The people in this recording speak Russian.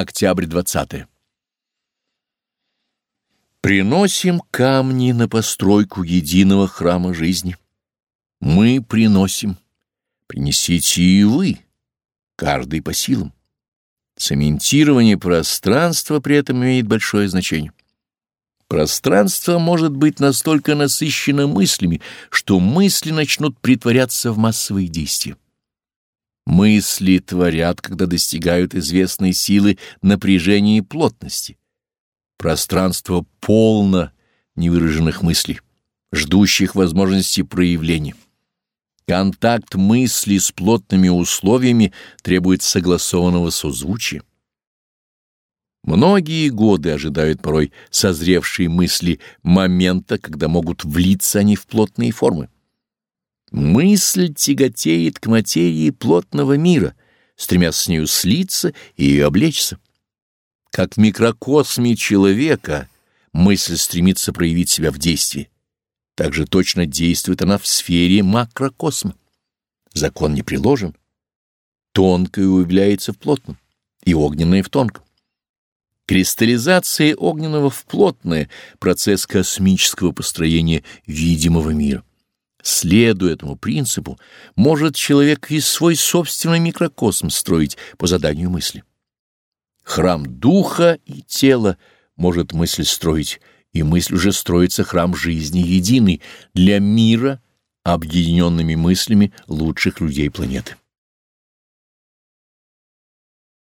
Октябрь 20. Приносим камни на постройку единого храма жизни. Мы приносим. Принесите и вы, каждый по силам. Цементирование пространства при этом имеет большое значение. Пространство может быть настолько насыщено мыслями, что мысли начнут притворяться в массовые действия. Мысли творят, когда достигают известной силы напряжения и плотности. Пространство полно невыраженных мыслей, ждущих возможности проявления. Контакт мысли с плотными условиями требует согласованного созвучия. Многие годы ожидают порой созревшие мысли момента, когда могут влиться они в плотные формы. Мысль тяготеет к материи плотного мира, стремясь с нею слиться и ее облечься. Как в микрокосме человека мысль стремится проявить себя в действии. Так же точно действует она в сфере макрокосма. Закон не приложен. Тонкое уявляется в плотном, и огненное в тонком. Кристаллизация огненного в плотное — процесс космического построения видимого мира. Следуя этому принципу, может человек и свой собственный микрокосм строить по заданию мысли. Храм духа и тела может мысль строить, и мысль уже строится храм жизни единый для мира, объединенными мыслями лучших людей планеты.